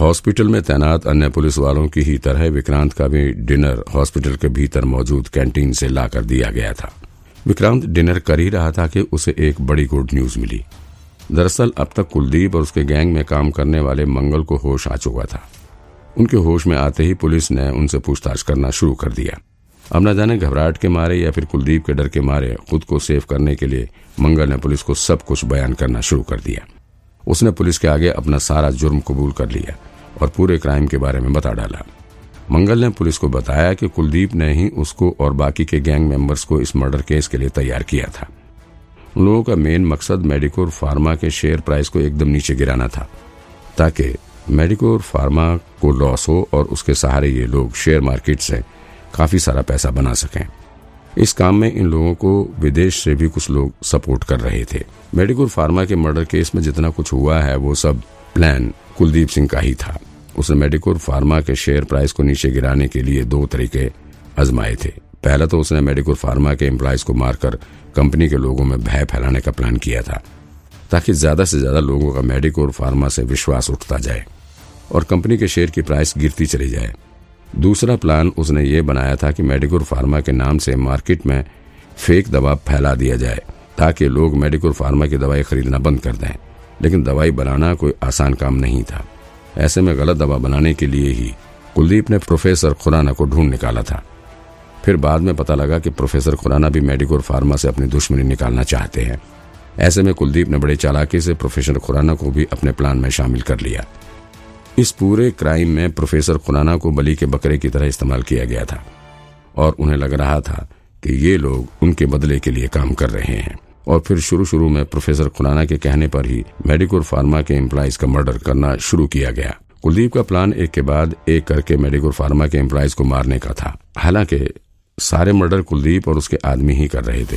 Hospital में तैनात अन्य पुलिस वालों की ही तरह विक्रांत का भी डिनर हॉस्पिटल के भीतर मौजूद कैंटीन से लाकर दिया गया था। विक्रांत डिनर कर ही रहा था कि उसे एक बड़ी गुड न्यूज़ मिली। दरअसल अब तक कुलदीप और उसके गैंग में काम करने वाले मंगल को होश आ चुका था। उनके होश में आते ही पुलिस ने उनसे पूछताछ करना शुरू कर दिया। अब न जाने घबराहट के मारे या फिर कुलदीप के डर के मारे खुद को सेव करने के लिए मंगल ने पुलिस को सब कुछ बयान करना शुरू कर दिया। उसने पुलिस के आगे अपना सारा जुर्म कबूल कर लिया। और पूरे क्राइम के बारे में बता डाला। मंगल ने पुलिस को बताया कि कुलदीप ने ही उसको और बाकी के गैंग मेंबर्स को इस मर्डर केस के लिए तैयार किया था। उन लोगों का मेन मकसद मेडिकोर फार्मा के शेयर प्राइस को एकदम नीचे गिराना था, ताकि मेडिकोर फार्मा को लॉस हो और उसके सहारे ये लोग शेयर मार्केट से काफ़ी सारा पैसा बना सकें। इस काम में इन लोगों को विदेश से भी कुछ लोग सपोर्ट कर रहे थे। मेडिकोर फार्मा के मर्डर केस में जितना कुछ हुआ है, वो सब प्लान कुलदीप सिंह का ही था। उसने मेडिकोर फार्मा के शेयर प्राइस को नीचे गिराने के लिए दो तरीके आजमाए थे। पहला तो उसने मेडिकोर फार्मा के एम्प्लॉयज़ को मारकर कंपनी के लोगों में भय फैलाने का प्लान किया था, ताकि ज़्यादा से ज़्यादा लोगों का मेडिकोर फार्मा से विश्वास उठता जाए और कंपनी के शेयर की प्राइस गिरती चली जाए। दूसरा प्लान उसने ये बनाया था कि मेडिकोर फार्मा के नाम से मार्केट में फेक दवा फैला दिया जाए, ताकि लोग मेडिकोर फार्मा की दवाई खरीदना बंद कर दें। लेकिन दवाई बनाना कोई आसान काम नहीं था। ऐसे में गलत दवा बनाने के लिए ही कुलदीप ने प्रोफेसर खुराना को ढूंढ निकाला था। फिर बाद में पता लगा कि प्रोफेसर खुराना भी मेडिकोर फार्मा से अपनी दुश्मनी निकालना चाहते हैं। ऐसे में कुलदीप ने बड़े चालाकी से प्रोफेसर खुराना को भी अपने प्लान में शामिल कर लिया। इस पूरे क्राइम में प्रोफेसर खुराना को बली के बकरे की तरह इस्तेमाल किया गया था और उन्हें लग रहा था कि ये लोग उनके बदले के लिए काम कर रहे हैं। और फिर शुरू शुरू में प्रोफेसर खुराना के कहने पर ही मेडिकोर फार्मा के एम्प्लॉयज़ का मर्डर करना शुरू किया गया। कुलदीप का प्लान एक के बाद एक करके मेडिकोर फार्मा के एम्प्लॉयज़ को मारने का था। हालाँकि सारे मर्डर कुलदीप और उसके आदमी ही कर रहे थे।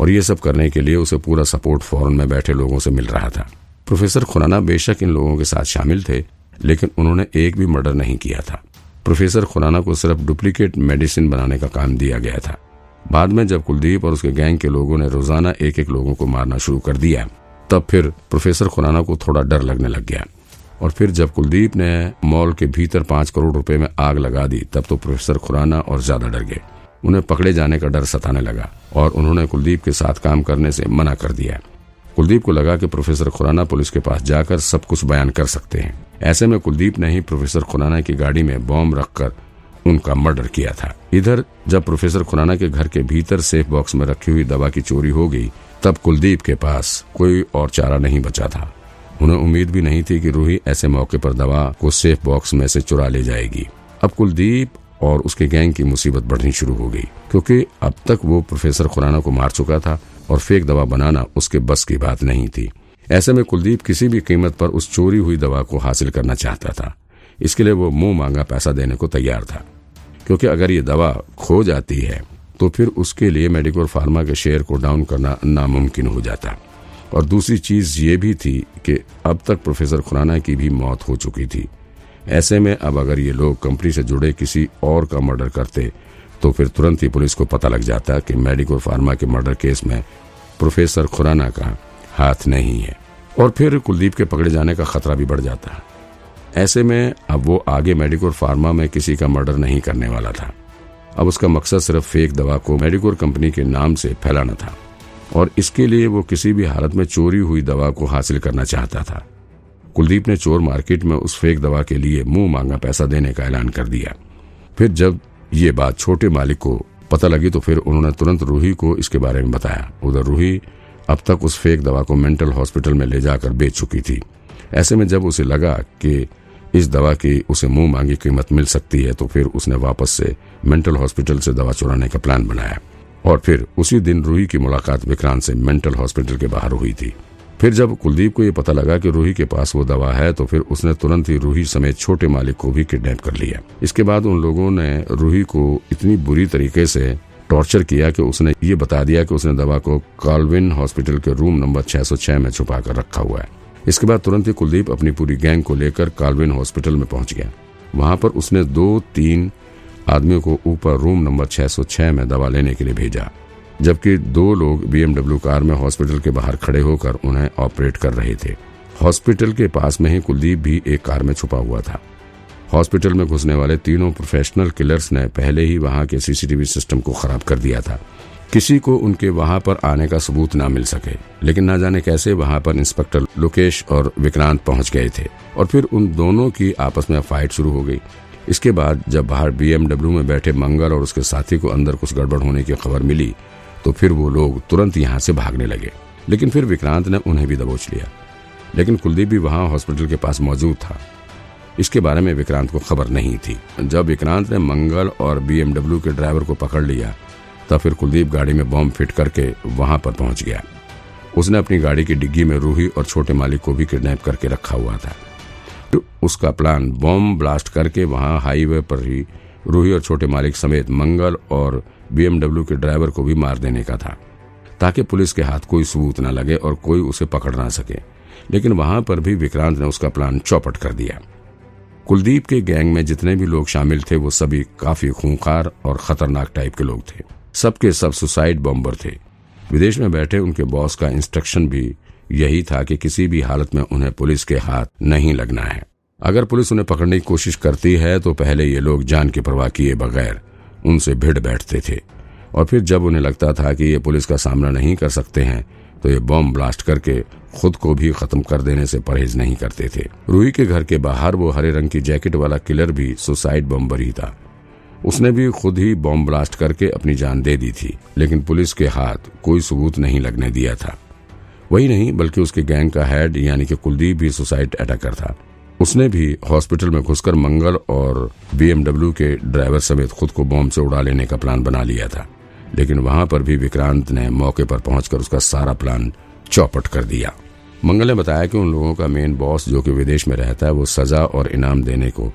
और ये सब करने के लिए उसे पूरा सपोर्ट फॉरन में बैठे लोगों से मिल रहा था। प्रोफेसर खुराना बेशक इन लोगों के साथ शामिल थे, लेकिन उन्होंने एक भी मर्डर नहीं किया था। प्रोफेसर खुराना को सिर्फ़ डुप्लीकेट मेडिसिन बनाने का काम दिया गया था। बाद में जब कुलदीप और उसके गैंग के लोगों ने रोज़ाना एक एक लोगों को मारना शुरू कर दिया, तब फिर प्रोफेसर खुराना को थोड़ा डर लगने लग गया। और फिर जब कुलदीप ने मॉल के भीतर पाँच करोड़ रुपए में आग लगा दी, तब तो प्रोफेसर खुराना और ज़्यादा डर गए। उन्हें पकड़े जाने का डर सताने लगा और उन्होंने कुलदीप के साथ काम करने से मना कर दिया। कुलदीप को लगा कि प्रोफेसर खुराना पुलिस के पास जाकर सब कुछ बयान कर सकते हैं। ऐसे में कुलदीप ने ही प्रोफेसर खुराना की गाड़ी में बॉम्ब रखकर उनका मर्डर किया था। इधर, जब प्रोफेसर खुराना के घर के भीतर सेफ़ बॉक्स में रखी हुई दवा की चोरी हो गई, तब कुलदीप के पास कोई और चारा नहीं बचा था। उन्हें उम्मीद भी नहीं थी कि रूही ऐसे मौके पर दवा को सेफ़ बॉक्स में से चुरा ले जाएगी। अब कुलदीप और उसके गैंग की मुसीबत बढ़नी शुरू हो गई, क्योंकि अब तक वो प्रोफेसर खुराना को मार चुका था और फेक दवा बनाना उसके बस की बात नहीं थी। ऐसे में कुलदीप किसी भी कीमत पर उस चोरी हुई दवा को हासिल करना चाहता था। इसके लिए वो मुँह मांगा पैसा देने को तैयार था। क्योंकि अगर ये दवा खो जाती है तो फिर उसके लिए मेडिकोर फार्मा के शेयर को डाउन करना नामुमकिन हो जाता और दूसरी चीज़ ये भी थी कि अब तक प्रोफेसर खुराना की भी मौत हो चुकी थी। ऐसे में अब अगर ये लोग कंपनी से जुड़े किसी और का मर्डर करते तो फिर तुरंत ही पुलिस को पता लग जाता कि मेडिकोर फार्मा के मर्डर केस में प्रोफेसर खुराना का हाथ नहीं है। और फिर कुलदीप के पकड़े जाने का खतरा भी बढ़ जाता। ऐसे में अब वो आगे मेडिकोर फार्मा में किसी का मर्डर नहीं करने वाला था। अब उसका मकसद सिर्फ़ फेक दवा को मेडिकोर कंपनी के नाम से फैलाना था और इसके लिए वो किसी भी हालत में चोरी हुई दवा को हासिल करना चाहता था। कुलदीप ने चोर मार्केट में उस फेक दवा के लिए मुँह मांगा पैसा देने का ऐलान कर दिया। फिर जब ये बात छोटे मालिक को पता लगी तो फिर उन्होंने तुरंत रूही को इसके बारे में बताया। उधर रूही अब तक उस फेक दवा को मेंटल हॉस्पिटल में ले जाकर बेच चुकी थी। ऐसे में जब उसे लगा कि इस दवा की उसे मुँह मांगी कीमत मिल सकती है तो फिर उसने वापस से मेंटल हॉस्पिटल से दवा चुराने का प्लान बनाया। और फिर उसी दिन रूही की मुलाकात विक्रांत से मेंटल हॉस्पिटल के बाहर हुई थी। फिर जब कुलदीप को यह पता लगा कि रूही के पास वो दवा है तो फिर उसने तुरंत ही रूही समेत छोटे मालिक को भी किडनैप कर लिया। इसके बाद उन लोगों ने रूही को इतनी बुरी तरीके से टॉर्चर किया कि उसने ये बता दिया कि उसने दवा को कॉलविन हॉस्पिटल के रूम नंबर 606 में छुपा कर रखा हुआ है। इसके बाद तुरंत ही कुलदीप अपनी पूरी गैंग को लेकर कॉलविन हॉस्पिटल में पहुँच गया। वहाँ पर उसने दो तीन आदमियों को ऊपर रूम नंबर 606 में दवा लेने के लिए भेजा, जबकि दो लोग बीएमडब्ल्यू कार में हॉस्पिटल के बाहर खड़े होकर उन्हें ऑपरेट कर रहे थे। हॉस्पिटल के पास में ही कुलदीप भी एक कार में छुपा हुआ था। हॉस्पिटल में घुसने वाले तीनों प्रोफेशनल किलर्स ने पहले ही वहाँ के सीसीटीवी सिस्टम को खराब कर दिया था। किसी को उनके वहाँ पर आने का सबूत ना मिल सके। लेकिन ना जाने कैसे वहाँ पर इंस्पेक्टर लोकेश और विक्रांत पहुँच गए थे और फिर उन दोनों की आपस में फाइट शुरू हो गई। इसके बाद जब बाहर बीएमडब्ल्यू में बैठे मंगल और उसके साथी को अंदर कुछ गड़बड़ होने की खबर मिली तो फिर वो लोग तुरंत यहाँ से भागने लगे। लेकिन फिर विक्रांत ने उन्हें भी दबोच लिया। लेकिन कुलदीप भी वहाँ हॉस्पिटल के पास मौजूद था। इसके बारे में विक्रांत को खबर नहीं थी। जब विक्रांत ने मंगल और बीएमडब्ल्यू के ड्राइवर को पकड़ लिया तब फिर कुलदीप गाड़ी में बॉम्ब फिट करके वहाँ पर पहुँच गया। उसने अपनी गाड़ी की डिग्गी में रूही और छोटे मालिक को भी किडनैप करके रखा हुआ था। तो उसका प्लान बॉम्ब ब्लास्ट करके वहाँ हाईवे पर ही रूही और छोटे मालिक समेत मंगल और बीएमडब्ल्यू के ड्राइवर को भी मार देने का था, ताकि पुलिस के हाथ कोई सबूत न लगे और कोई उसे पकड़ ना सके। लेकिन वहाँ पर भी विक्रांत ने उसका प्लान चौपट कर दिया। कुलदीप के गैंग में जितने भी लोग शामिल थे, वो सभी काफ़ी खूंखार और खतरनाक टाइप के लोग थे। सबके सब सुसाइड बॉम्बर थे। विदेश में बैठे उनके बॉस का इंस्ट्रक्शन भी यही था कि किसी भी हालत में उन्हें पुलिस के हाथ नहीं लगना है। अगर पुलिस उन्हें पकड़ने की कोशिश करती है तो पहले ये लोग जान की परवाह किए बगैर उनसे भिड़ बैठते थे। और फिर जब उन्हें लगता था कि ये पुलिस का सामना नहीं कर सकते हैं तो ये बॉम्ब ब्लास्ट करके खुद को भी खत्म कर देने से परहेज नहीं करते थे। रूही के घर के बाहर वो हरे रंग की जैकेट वाला किलर भी सुसाइड बॉम्बर ही था। उसने भी खुद ही बॉम्ब ब्लास्ट करके अपनी जान दे दी थी, लेकिन पुलिस के हाथ कोई सबूत नहीं लगने दिया था। वही नहीं, बल्कि उसके गैंग का हेड, यानी कि कुलदीप भी सुसाइड अटैकर था। उसने भी हॉस्पिटल में घुसकर मंगल और बीएमडब्ल्यू के ड्राइवर समेत खुद को बॉम्ब से उड़ा लेने का प्लान बना लिया था। लेकिन वहाँ पर भी विक्रांत ने मौके पर पहुंचकर उसका सारा प्लान चौपट कर दिया। मंगल ने बताया कि उन लोगों का मेन बॉस जो कि विदेश में रहता है, वो सजा और इनाम देने को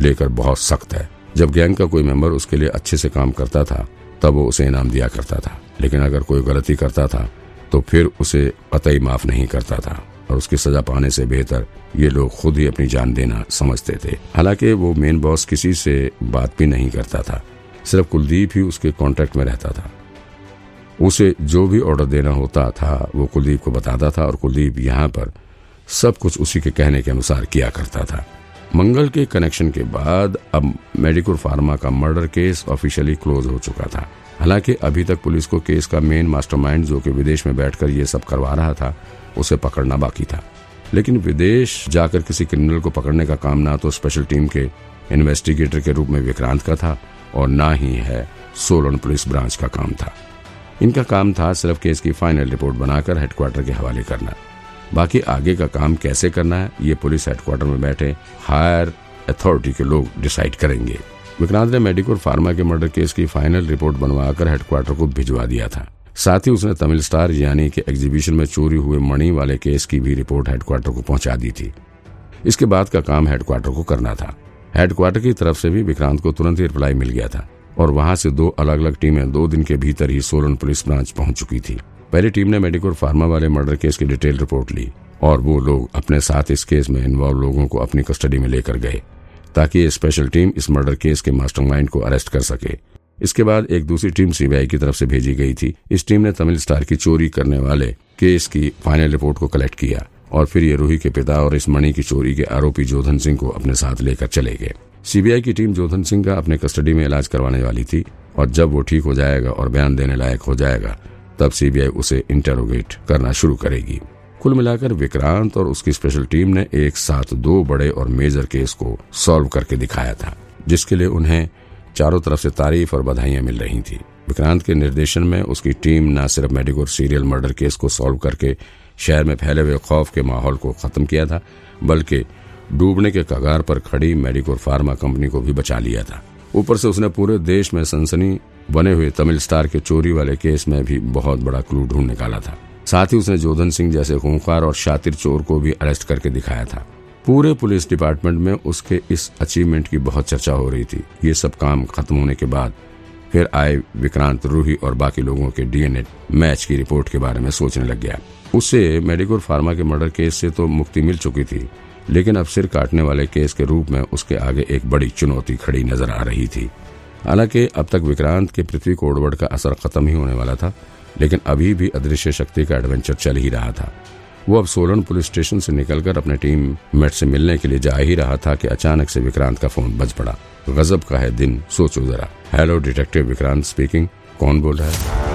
लेकर बहुत सख्त है। जब गैंग का कोई मेंबर उसके लिए अच्छे से काम करता था, तब वो उसे इनाम दिया करता था। लेकिन अगर कोई गलती करता था तो फिर उसे कतई माफ़ नहीं करता था और उसकी सजा पाने से बेहतर ये लोग खुद ही अपनी जान देना समझते थे। हालाँकि वो मेन बॉस किसी से बात भी नहीं करता था, सिर्फ़ कुलदीप ही उसके कांटेक्ट में रहता था। उसे जो भी ऑर्डर देना होता था, वो कुलदीप को बताता था और कुलदीप यहाँ पर सब कुछ उसी के कहने के अनुसार किया करता था। मंगल के कनेक्शन के बाद अब मेडिकोर फार्मा का मर्डर केस ऑफिशियली क्लोज हो चुका था। हालाँकि अभी तक पुलिस को केस का मेन मास्टरमाइंड जो कि विदेश में बैठकर ये सब करवा रहा था, उसे पकड़ना बाकी था। लेकिन विदेश जाकर किसी क्रिमिनल को पकड़ने का काम ना तो स्पेशल टीम के इन्वेस्टिगेटर के रूप में विक्रांत का था और ना ही है सोलन पुलिस ब्रांच का काम था। इनका काम था सिर्फ़ केस की फाइनल रिपोर्ट बनाकर हेडक्वार्टर के हवाले करना। बाकी आगे का काम कैसे करना है, ये पुलिस हेडक्वार्टर में बैठे हायर अथॉरिटी के लोग डिसाइड करेंगे। विक्रांत ने मेडिकोर फार्मा के मर्डर केस की फाइनल रिपोर्ट बनवाकर हेडक्वार्टर को भिजवा दिया था। साथ ही उसने तमिल स्टार यानी कि एग्जीबिशन में चोरी हुए मणि वाले केस की भी रिपोर्ट हेडक्वार्टर को पहुँचा दी थी। इसके बाद का काम हेडक्वार्टर को करना था। हेडक्वार्टर की तरफ़ से भी विक्रांत को तुरंत ही रिप्लाई मिल गया था और वहाँ से दो अलग अलग टीमें दो दिन के भीतर ही सोलन पुलिस ब्रांच पहुँच चुकी थी। पहली टीम ने मेडिकोर फार्मा वाले मर्डर केस की डिटेल रिपोर्ट ली और वो लोग अपने साथ इस केस में इन्वॉल्व लोगों को अपनी कस्टडी में लेकर गए, ताकि स्पेशल टीम इस मर्डर केस के मास्टरमाइंड को अरेस्ट कर सके। इसके बाद एक दूसरी टीम सीबीआई की तरफ़ से भेजी गई थी। इस टीम ने तमिल स्टार की चोरी करने वाले केस की फाइनल रिपोर्ट को कलेक्ट किया और फिर ये रूही के पिता और इस मणि की चोरी के आरोपी जोधन सिंह को अपने साथ लेकर चले गए। सीबीआई की टीम जोधन सिंह का अपने कस्टडी में इलाज करवाने वाली थी और जब वो ठीक हो जाएगा और बयान देने लायक हो जाएगा तब सीबीआई उसे इंटेरोगेट करना शुरू करेगी। कुल मिलाकर विक्रांत और उसकी स्पेशल टीम ने एक साथ दो बड़े और मेजर केस को सॉल्व करके दिखाया था, जिसके लिए उन्हें चारों तरफ़ से तारीफ़ और बधाइयाँ मिल रही थी। विक्रांत के निर्देशन में उसकी टीम न सिर्फ़ मेडिकोर सीरियल मर्डर केस को सॉल्व करके शहर में फैले हुए खौफ के माहौल को खत्म किया था, बल्कि डूबने के कगार पर खड़ी मेडिकोर फार्मा कंपनी को भी बचा लिया था। ऊपर से उसने पूरे देश में सनसनी बने हुए तमिल स्टार के चोरी वाले केस में भी बहुत बड़ा क्लू ढूंढ निकाला था। साथ ही उसने जोधन सिंह जैसे खूंखार और शातिर चोर को भी अरेस्ट करके दिखाया था। पूरे पुलिस डिपार्टमेंट में उसके इस अचीवमेंट की बहुत चर्चा हो रही थी। ये सब काम खत्म होने के बाद फिर आए विक्रांत रूही और बाकी लोगों के डीएनए मैच की रिपोर्ट के बारे में सोचने लग गया। उससे मेडिकोर फार्मा के मर्डर केस से तो मुक्ति मिल चुकी थी। लेकिन अब सिर काटने वाले केस के रूप में उसके आगे एक बड़ी चुनौती खड़ी नज़र आ रही थी। हालाँकि अब तक विक्रांत के पृथ्वी कोडवर्ड का असर खत्म ही होने वाला था, लेकिन अभी भी अदृश्य शक्ति का एडवेंचर चल ही रहा था। वो अब सोलन पुलिस स्टेशन से निकलकर अपने टीम मेट से मिलने के लिए जा ही रहा था कि अचानक से विक्रांत का फ़ोन बज पड़ा। गजब का है दिन, सोचो जरा। हेलो डिटेक्टिव विक्रांत स्पीकिंग कौन बोल रहा है?